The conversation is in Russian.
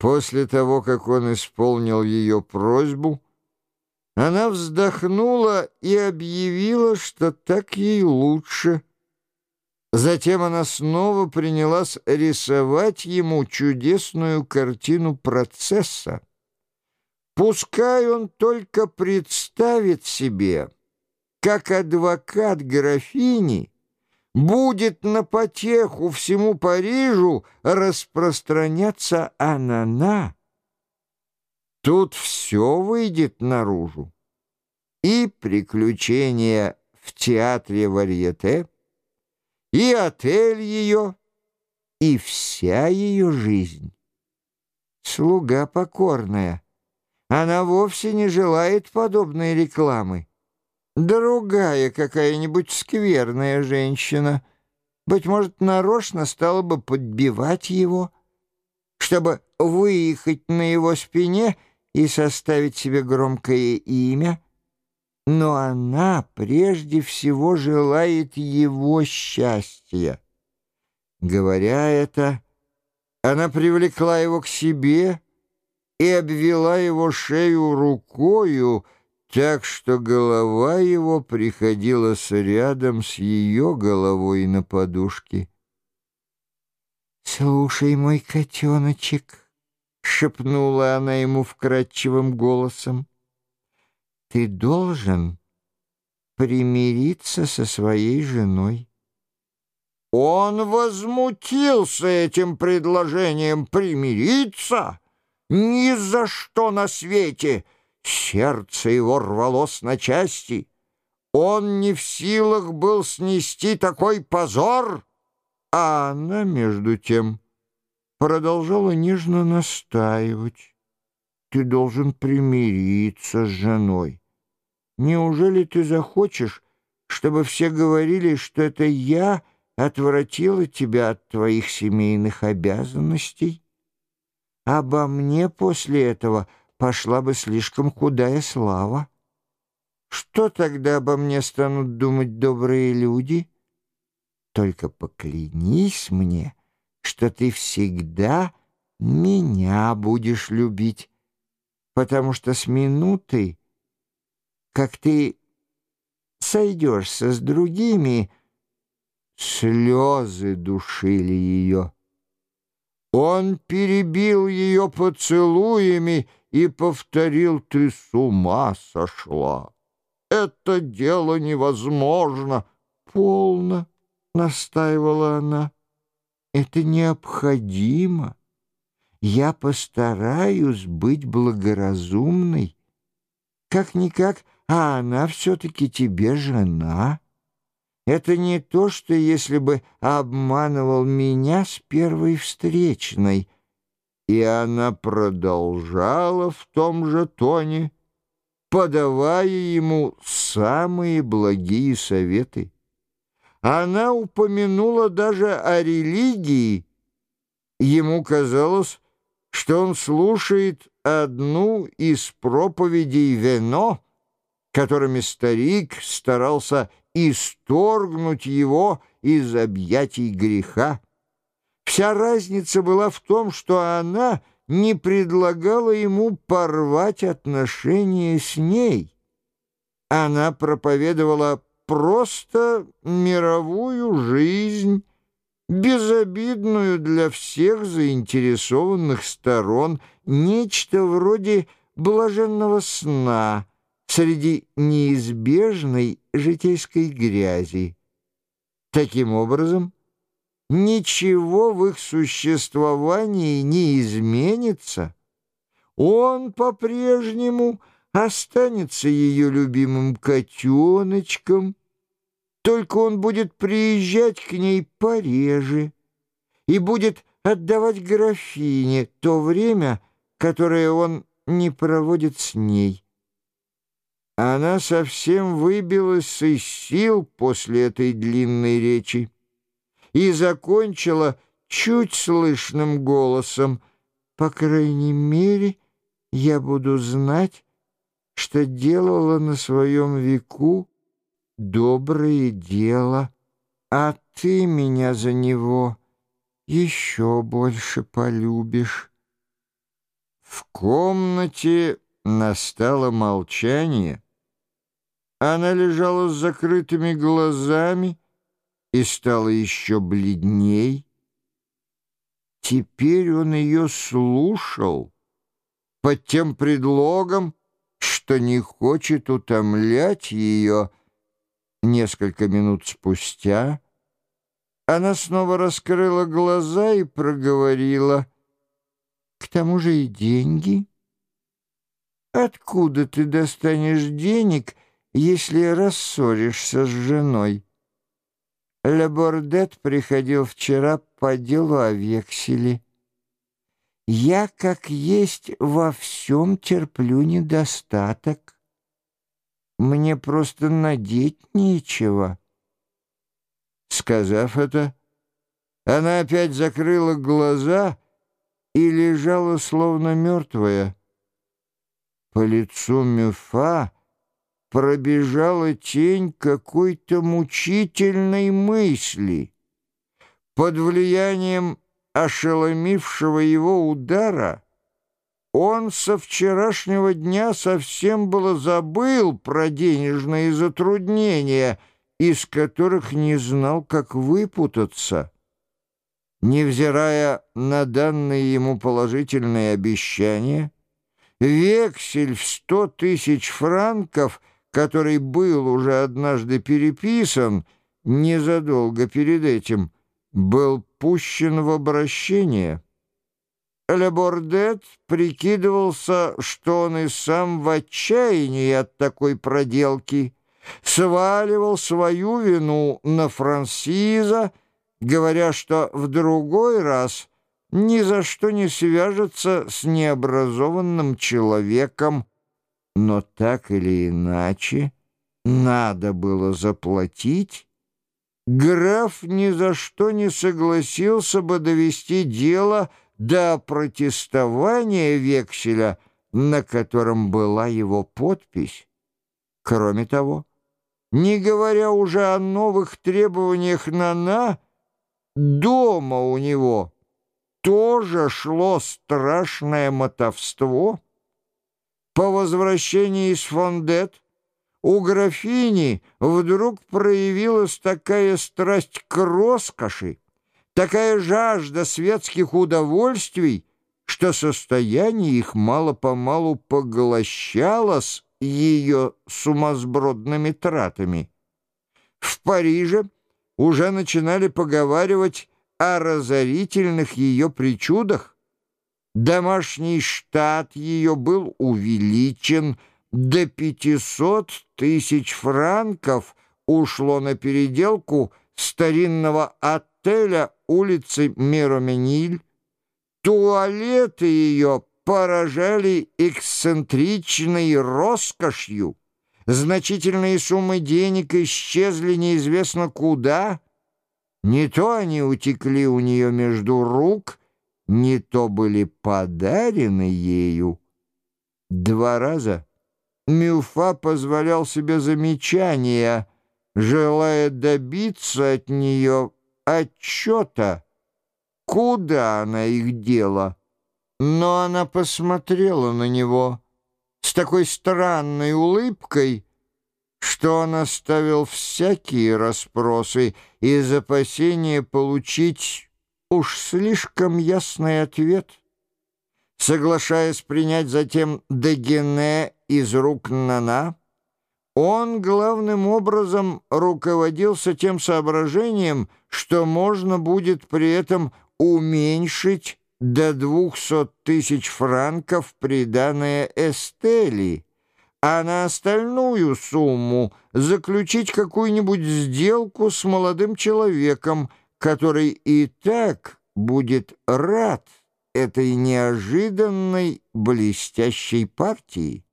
После того, как он исполнил ее просьбу, она вздохнула и объявила, что так ей лучше. Затем она снова принялась рисовать ему чудесную картину процесса. Пускай он только представит себе, как адвокат графини будет на потеху всему Парижу распространяться анана. Тут все выйдет наружу. И приключения в театре варьете, и отель ее, и вся ее жизнь. Слуга покорная. Она вовсе не желает подобной рекламы. Другая какая-нибудь скверная женщина, быть может, нарочно стала бы подбивать его, чтобы выехать на его спине и составить себе громкое имя. Но она прежде всего желает его счастья. Говоря это, она привлекла его к себе и обвела его шею рукою, так что голова его приходилась рядом с ее головой на подушке. «Слушай, мой котеночек», — шепнула она ему вкрадчивым голосом, — «ты должен примириться со своей женой». Он возмутился этим предложением примириться. Ни за что на свете — Сердце его рвалось на части. Он не в силах был снести такой позор, а она, между тем, продолжала нежно настаивать. Ты должен примириться с женой. Неужели ты захочешь, чтобы все говорили, что это я отвратила тебя от твоих семейных обязанностей? Обо мне после этого — пошла бы слишком худая слава. Что тогда обо мне станут думать добрые люди? Только поклянись мне, что ты всегда меня будешь любить, потому что с минуты, как ты сойдешься с другими, слезы душили ее. Он перебил ее поцелуями и повторил «Ты с ума сошла! Это дело невозможно!» «Полно!» — настаивала она. «Это необходимо. Я постараюсь быть благоразумной. Как-никак, а она все-таки тебе жена». Это не то, что если бы обманывал меня с первой встречной. И она продолжала в том же тоне, подавая ему самые благие советы. Она упомянула даже о религии. Ему казалось, что он слушает одну из проповедей Вено, которыми старик старался исторгнуть его из объятий греха. Вся разница была в том, что она не предлагала ему порвать отношения с ней. Она проповедовала просто мировую жизнь, безобидную для всех заинтересованных сторон, нечто вроде блаженного сна — среди неизбежной житейской грязи. Таким образом, ничего в их существовании не изменится. Он по-прежнему останется ее любимым котеночком, только он будет приезжать к ней пореже и будет отдавать графине то время, которое он не проводит с ней. Она совсем выбилась из сил после этой длинной речи и закончила чуть слышным голосом. «По крайней мере, я буду знать, что делала на своем веку доброе дело, а ты меня за него еще больше полюбишь». В комнате настало молчание. Она лежала с закрытыми глазами и стала еще бледней. Теперь он ее слушал под тем предлогом, что не хочет утомлять ее. Несколько минут спустя она снова раскрыла глаза и проговорила. «К тому же и деньги. Откуда ты достанешь денег, если рассоришься с женой?» Лебордет приходил вчера по делу о векселе. Я, как есть, во всем терплю недостаток. Мне просто надеть нечего. Сказав это, она опять закрыла глаза и лежала словно мертвая. По лицу Мюфа пробежала тень какой-то мучительной мысли. Под влиянием ошеломившего его удара, он со вчерашнего дня совсем было забыл про денежные затруднения, из которых не знал, как выпутаться. Невзирая на данные ему положительные обещания, вексель в сто тысяч франков, который был уже однажды переписан незадолго перед этим, был пущен в обращение. Лебордет прикидывался, что он и сам в отчаянии от такой проделки, сваливал свою вину на Франсиза, говоря, что в другой раз ни за что не свяжется с необразованным человеком, но так или иначе надо было заплатить, граф ни за что не согласился бы довести дело до протестования векселя, на котором была его подпись. Кроме того, не говоря уже о новых требованиях Нана, дома у него тоже шло страшное мотовство. По возвращении из Фондет у графини вдруг проявилась такая страсть к роскоши, такая жажда светских удовольствий, что состояние их мало-помалу поглощалось ее сумасбродными тратами. В Париже уже начинали поговаривать о разорительных ее причудах. Домашний штат ее был увеличен – до 500 тысяч франков ушло на переделку старинного отеля улицы Миромениль. Туалеты ее поражали эксцентричной роскошью. Значительные суммы денег исчезли неизвестно куда. Не то они утекли у нее между рук, не то были подарены ею. Два раза Мюфа позволял себе замечания, желая добиться от нее отчета, куда она их дела. Но она посмотрела на него с такой странной улыбкой, что он оставил всякие расспросы из опасения получить уж слишком ясный ответ. Соглашаясь принять затем Дегене из рук Нана, он главным образом руководился тем соображением, что можно будет при этом уменьшить до двухсот тысяч франков приданное Эстели, а на остальную сумму заключить какую-нибудь сделку с молодым человеком, который и так будет рад этой неожиданной блестящей партии.